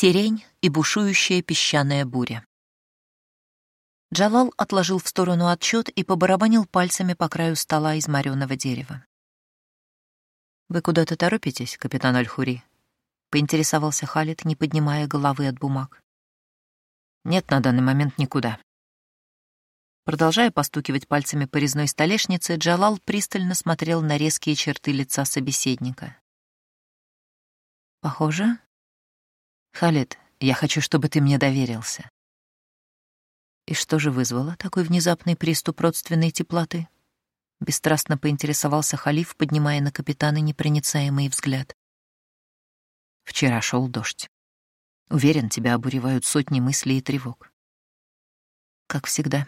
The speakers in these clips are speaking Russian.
Сирень и бушующая песчаная буря. Джалал отложил в сторону отчет и побарабанил пальцами по краю стола из мореного дерева. «Вы куда-то торопитесь, капитан Аль-Хури?» — поинтересовался Халид, не поднимая головы от бумаг. «Нет, на данный момент никуда». Продолжая постукивать пальцами по резной столешнице, Джалал пристально смотрел на резкие черты лица собеседника. «Похоже?» «Халид, я хочу, чтобы ты мне доверился. И что же вызвало такой внезапный приступ родственной теплоты? Бесстрастно поинтересовался халиф, поднимая на капитана непроницаемый взгляд. Вчера шел дождь. Уверен, тебя обуревают сотни мыслей и тревог. Как всегда,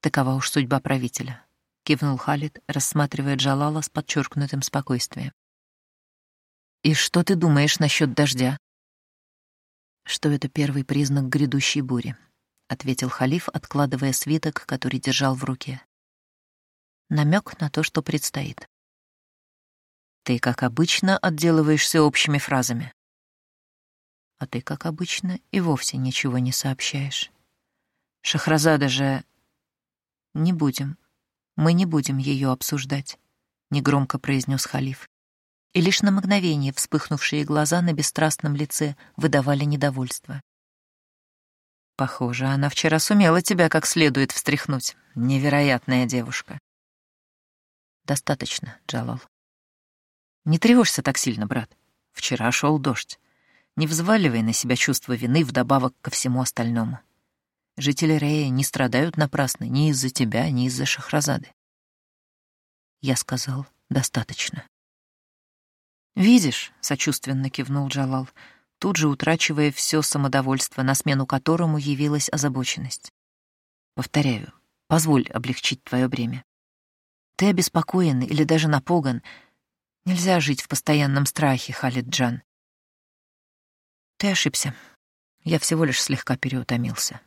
такова уж судьба правителя, кивнул Халид, рассматривая Джалала с подчеркнутым спокойствием. И что ты думаешь насчет дождя? Что это первый признак грядущей бури, ответил халиф, откладывая свиток, который держал в руке. Намек на то, что предстоит. Ты, как обычно, отделываешься общими фразами. А ты, как обычно, и вовсе ничего не сообщаешь. Шахразада же... Не будем. Мы не будем ее обсуждать, — негромко произнес халиф. И лишь на мгновение вспыхнувшие глаза на бесстрастном лице выдавали недовольство. Похоже, она вчера сумела тебя как следует встряхнуть. Невероятная девушка. Достаточно, Джалал. Не тревожься так сильно, брат. Вчера шел дождь. Не взваливай на себя чувство вины вдобавок ко всему остальному. Жители Рея не страдают напрасно ни из-за тебя, ни из-за Шахразады. Я сказал, достаточно. «Видишь», — сочувственно кивнул Джалал, — тут же утрачивая все самодовольство, на смену которому явилась озабоченность. Повторяю, позволь облегчить твое бремя. Ты обеспокоен или даже напуган. Нельзя жить в постоянном страхе, Халид Джан. Ты ошибся. Я всего лишь слегка переутомился.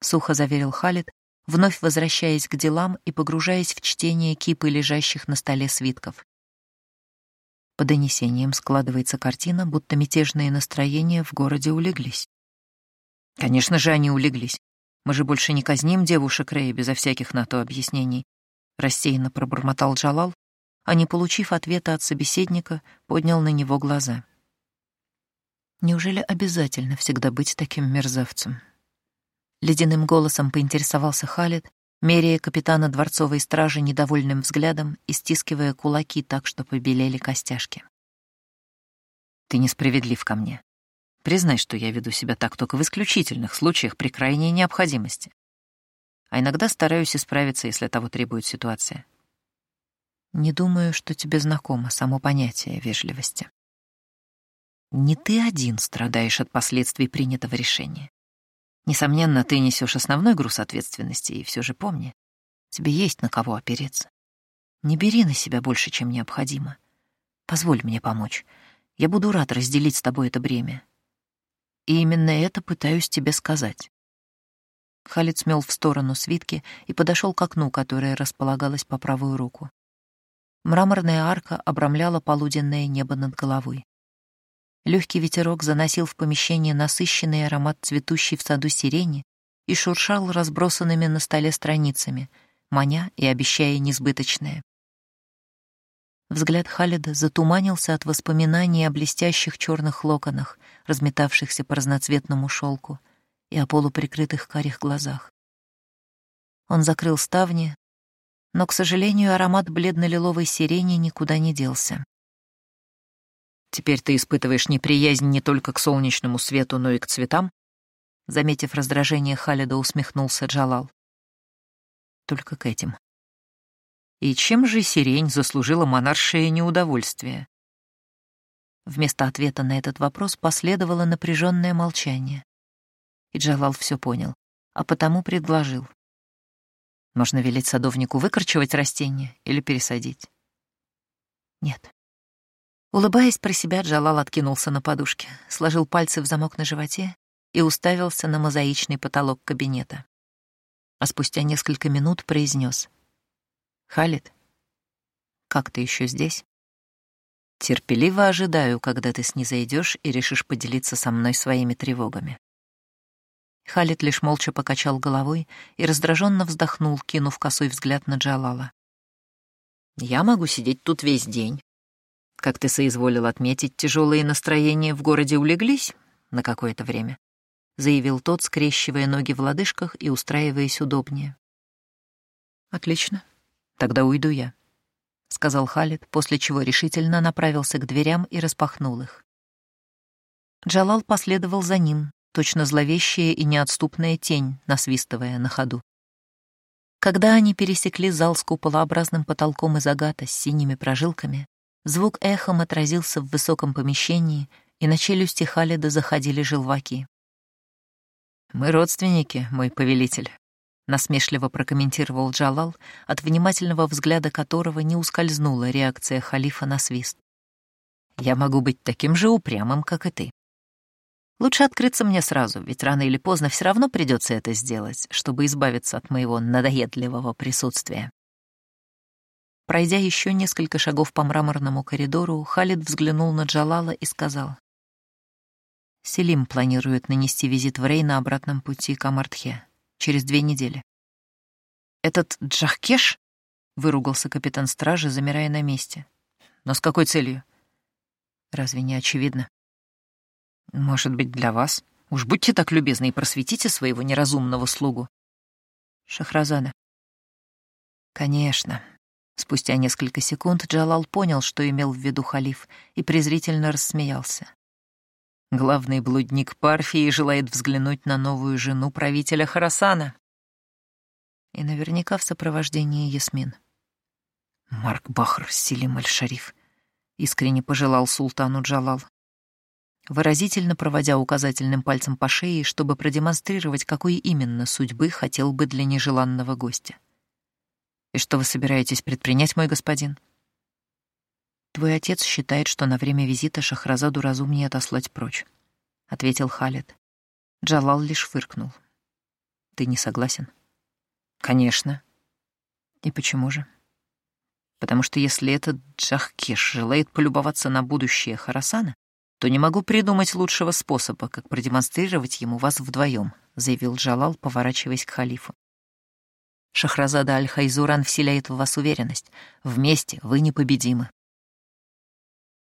Сухо заверил Халид, вновь возвращаясь к делам и погружаясь в чтение кипы лежащих на столе свитков. По донесениям складывается картина, будто мятежные настроения в городе улеглись. Конечно же, они улеглись. Мы же больше не казним девушек Рэя безо всяких на то объяснений. Рассеянно пробормотал Джалал, а не получив ответа от собеседника, поднял на него глаза. Неужели обязательно всегда быть таким мерзавцем? Ледяным голосом поинтересовался Халид, меряя капитана дворцовой стражи недовольным взглядом и стискивая кулаки так, что побелели костяшки. «Ты несправедлив ко мне. Признай, что я веду себя так только в исключительных случаях при крайней необходимости. А иногда стараюсь исправиться, если того требует ситуация. Не думаю, что тебе знакомо само понятие вежливости. Не ты один страдаешь от последствий принятого решения. Несомненно, ты несешь основной груз ответственности, и все же помни, тебе есть на кого опереться. Не бери на себя больше, чем необходимо. Позволь мне помочь. Я буду рад разделить с тобой это бремя. И именно это пытаюсь тебе сказать. Халид смел в сторону свитки и подошел к окну, которое располагалось по правую руку. Мраморная арка обрамляла полуденное небо над головой. Легкий ветерок заносил в помещение насыщенный аромат цветущей в саду сирени и шуршал разбросанными на столе страницами, маня и обещая несбыточное. Взгляд Халида затуманился от воспоминаний о блестящих черных локонах, разметавшихся по разноцветному шелку, и о полуприкрытых карих глазах. Он закрыл ставни, но, к сожалению, аромат бледно-лиловой сирени никуда не делся. Теперь ты испытываешь неприязнь не только к солнечному свету, но и к цветам? Заметив раздражение, Халида усмехнулся Джалал. Только к этим. И чем же сирень заслужила монаршее неудовольствие? Вместо ответа на этот вопрос последовало напряженное молчание. И Джалал все понял, а потому предложил. Можно велеть садовнику выкорчевать растения или пересадить? Нет. Улыбаясь про себя, Джалал откинулся на подушке, сложил пальцы в замок на животе и уставился на мозаичный потолок кабинета. А спустя несколько минут произнес: «Халид, как ты еще здесь?» Терпеливо ожидаю, когда ты снизойдешь и решишь поделиться со мной своими тревогами. Халид лишь молча покачал головой и раздраженно вздохнул, кинув косой взгляд на Джалала. «Я могу сидеть тут весь день. Как ты соизволил отметить, тяжелые настроения в городе улеглись на какое-то время», — заявил тот, скрещивая ноги в лодыжках и устраиваясь удобнее. «Отлично. Тогда уйду я», — сказал Халид, после чего решительно направился к дверям и распахнул их. Джалал последовал за ним, точно зловещая и неотступная тень, насвистывая на ходу. Когда они пересекли зал с куполообразным потолком из агата с синими прожилками, звук эхом отразился в высоком помещении, и на челюсти Халида заходили желваки. «Мы родственники, мой повелитель», — насмешливо прокомментировал Джалал, от внимательного взгляда которого не ускользнула реакция халифа на свист. «Я могу быть таким же упрямым, как и ты». Лучше открыться мне сразу, ведь рано или поздно все равно придется это сделать, чтобы избавиться от моего надоедливого присутствия. Пройдя еще несколько шагов по мраморному коридору, Халид взглянул на Джалала и сказал. Селим планирует нанести визит в Рей на обратном пути к Амартхе через две недели. «Этот Джахкеш?» — выругался капитан стражи, замирая на месте. «Но с какой целью?» «Разве не очевидно?» Может быть, для вас? Уж будьте так любезны и просветите своего неразумного слугу. Шахразада. Конечно. Спустя несколько секунд Джалал понял, что имел в виду халиф, и презрительно рассмеялся. Главный блудник Парфии желает взглянуть на новую жену правителя Харасана. И наверняка в сопровождении Ясмин. Марк Бахр Селим Аль-Шариф искренне пожелал султану Джалал выразительно проводя указательным пальцем по шее, чтобы продемонстрировать, какой именно судьбы хотел бы для нежеланного гостя. «И что вы собираетесь предпринять, мой господин?» «Твой отец считает, что на время визита Шахразаду разумнее отослать прочь», — ответил Халид. Джалал лишь фыркнул. «Ты не согласен?» «Конечно». «И почему же?» «Потому что если этот Джахкеш желает полюбоваться на будущее Харасана, то не могу придумать лучшего способа, как продемонстрировать ему вас вдвоем», — заявил Джалал, поворачиваясь к халифу. «Шахразада Аль-Хайзуран вселяет в вас уверенность. Вместе вы непобедимы».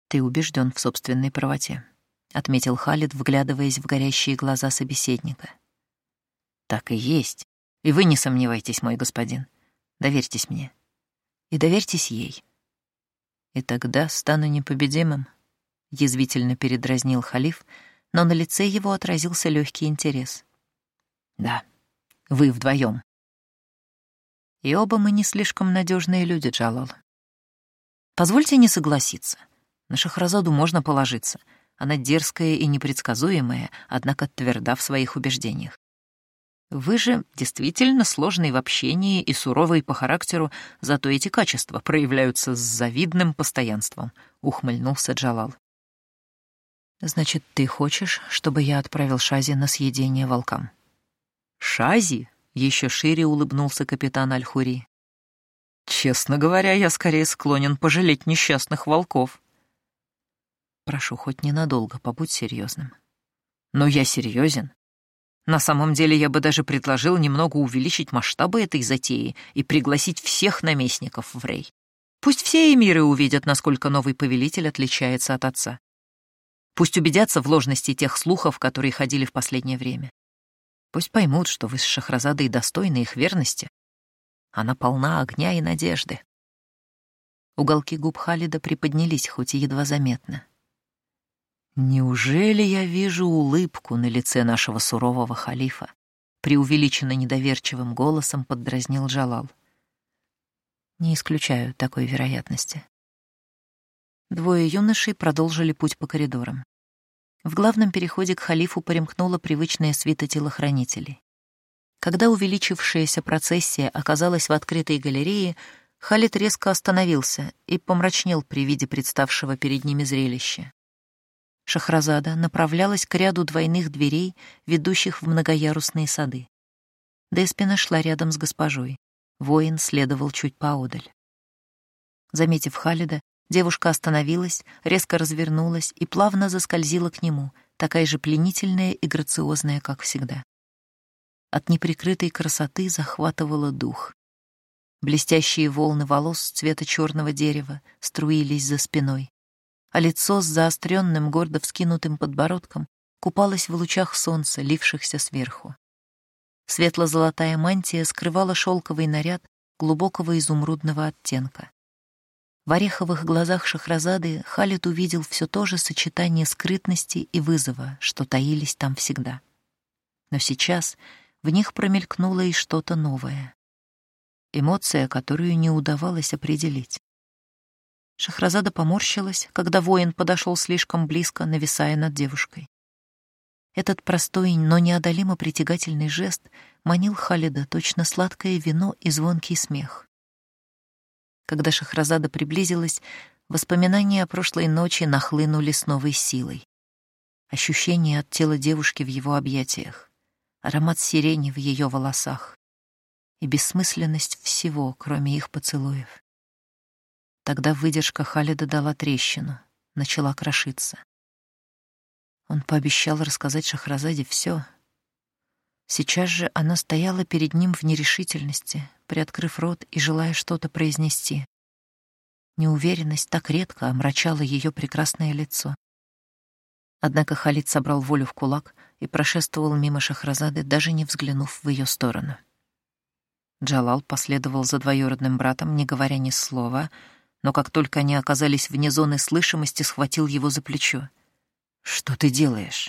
«Ты убежден в собственной правоте», — отметил Халид, вглядываясь в горящие глаза собеседника. «Так и есть. И вы не сомневайтесь, мой господин. Доверьтесь мне. И доверьтесь ей. И тогда стану непобедимым» язвительно передразнил халиф, но на лице его отразился легкий интерес. Да, вы вдвоем. И оба мы не слишком надежные люди, Джалал. Позвольте не согласиться. На Шахразаду можно положиться. Она дерзкая и непредсказуемая, однако тверда в своих убеждениях. Вы же действительно сложный в общении и суровый по характеру, зато эти качества проявляются с завидным постоянством, — ухмыльнулся Джалал. Значит, ты хочешь, чтобы я отправил Шази на съедение волкам? Шази? Еще шире улыбнулся капитан Альхури. Честно говоря, я скорее склонен пожалеть несчастных волков. Прошу, хоть ненадолго, побудь серьезным. Но я серьезен. На самом деле я бы даже предложил немного увеличить масштабы этой затеи и пригласить всех наместников в Рей. Пусть все эмиры увидят, насколько новый повелитель отличается от отца. Пусть убедятся в ложности тех слухов, которые ходили в последнее время. Пусть поймут, что вы с Шахразадой достойны их верности. Она полна огня и надежды. Уголки губ Халида приподнялись, хоть и едва заметно. «Неужели я вижу улыбку на лице нашего сурового халифа?» преувеличенно недоверчивым голосом поддразнил Джалал. «Не исключаю такой вероятности». Двое юношей продолжили путь по коридорам. В главном переходе к халифу поремкнула привычная свита телохранителей. Когда увеличившаяся процессия оказалась в открытой галерее, Халид резко остановился и помрачнел при виде представшего перед ними зрелища. Шахразада направлялась к ряду двойных дверей, ведущих в многоярусные сады. Деспина шла рядом с госпожой. Воин следовал чуть поодаль. Заметив Халида, Девушка остановилась, резко развернулась и плавно заскользила к нему, такая же пленительная и грациозная, как всегда. От неприкрытой красоты захватывало дух. Блестящие волны волос цвета черного дерева струились за спиной, а лицо с заостренным, гордо вскинутым подбородком купалось в лучах солнца, лившихся сверху. Светло-золотая мантия скрывала шелковый наряд глубокого изумрудного оттенка. В ореховых глазах Шахразады Халид увидел все то же сочетание скрытности и вызова, что таились там всегда. Но сейчас в них промелькнуло и что-то новое. Эмоция, которую не удавалось определить. Шахразада поморщилась, когда воин подошел слишком близко, нависая над девушкой. Этот простой, но неодолимо притягательный жест манил Халида точно сладкое вино и звонкий смех. Когда Шахразада приблизилась, воспоминания о прошлой ночи нахлынули с новой силой. Ощущение от тела девушки в его объятиях, аромат сирени в ее волосах и бессмысленность всего, кроме их поцелуев. Тогда выдержка Халида дала трещину, начала крошиться. Он пообещал рассказать Шахразаде все. Сейчас же она стояла перед ним в нерешительности, приоткрыв рот и желая что-то произнести. Неуверенность так редко омрачала ее прекрасное лицо. Однако Халид собрал волю в кулак и прошествовал мимо Шахразады, даже не взглянув в ее сторону. Джалал последовал за двоюродным братом, не говоря ни слова, но как только они оказались вне зоны слышимости, схватил его за плечо. «Что ты делаешь?»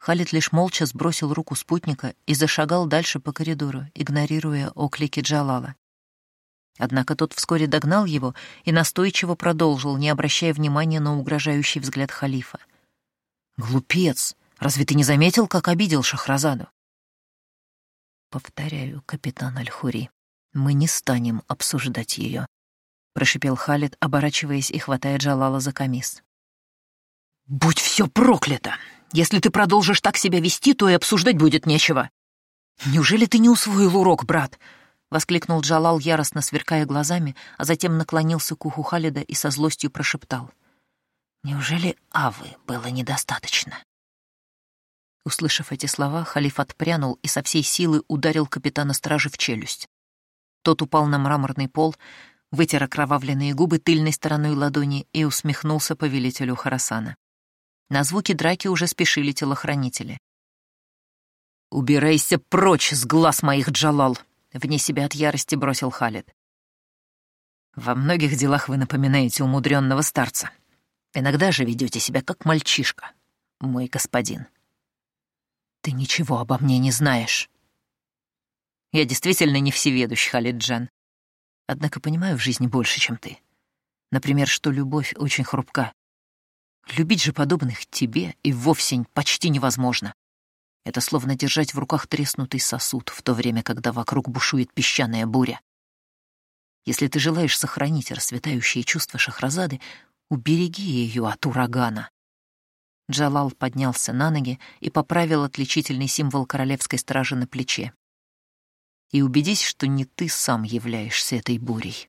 Халид лишь молча сбросил руку спутника и зашагал дальше по коридору, игнорируя оклики Джалала. Однако тот вскоре догнал его и настойчиво продолжил, не обращая внимания на угрожающий взгляд халифа. «Глупец! Разве ты не заметил, как обидел Шахразаду?» «Повторяю, капитан Аль-Хури, мы не станем обсуждать ее», — прошипел Халид, оборачиваясь и хватая Джалала за камис. «Будь все проклято! Если ты продолжишь так себя вести, то и обсуждать будет нечего. Неужели ты не усвоил урок, брат?» — воскликнул Джалал, яростно сверкая глазами, а затем наклонился к уху Халида и со злостью прошептал. «Неужели Авы было недостаточно?» Услышав эти слова, халиф отпрянул и со всей силы ударил капитана стражи в челюсть. Тот упал на мраморный пол, вытер окровавленные губы тыльной стороной ладони и усмехнулся повелителю Харасана. На звуки драки уже спешили телохранители. «Убирайся прочь с глаз моих, Джалал!» — вне себя от ярости бросил Халид. «Во многих делах вы напоминаете умудренного старца. Иногда же ведете себя как мальчишка, мой господин. Ты ничего обо мне не знаешь. Я действительно не всеведущ, Халид Джан. Однако понимаю в жизни больше, чем ты. Например, что любовь очень хрупка, Любить же подобных тебе и вовсе почти невозможно. Это словно держать в руках треснутый сосуд, в то время, когда вокруг бушует песчаная буря. Если ты желаешь сохранить расцветающие чувства Шахразады, убереги ее от урагана. Джалал поднялся на ноги и поправил отличительный символ королевской стражи на плече. И убедись, что не ты сам являешься этой бурей.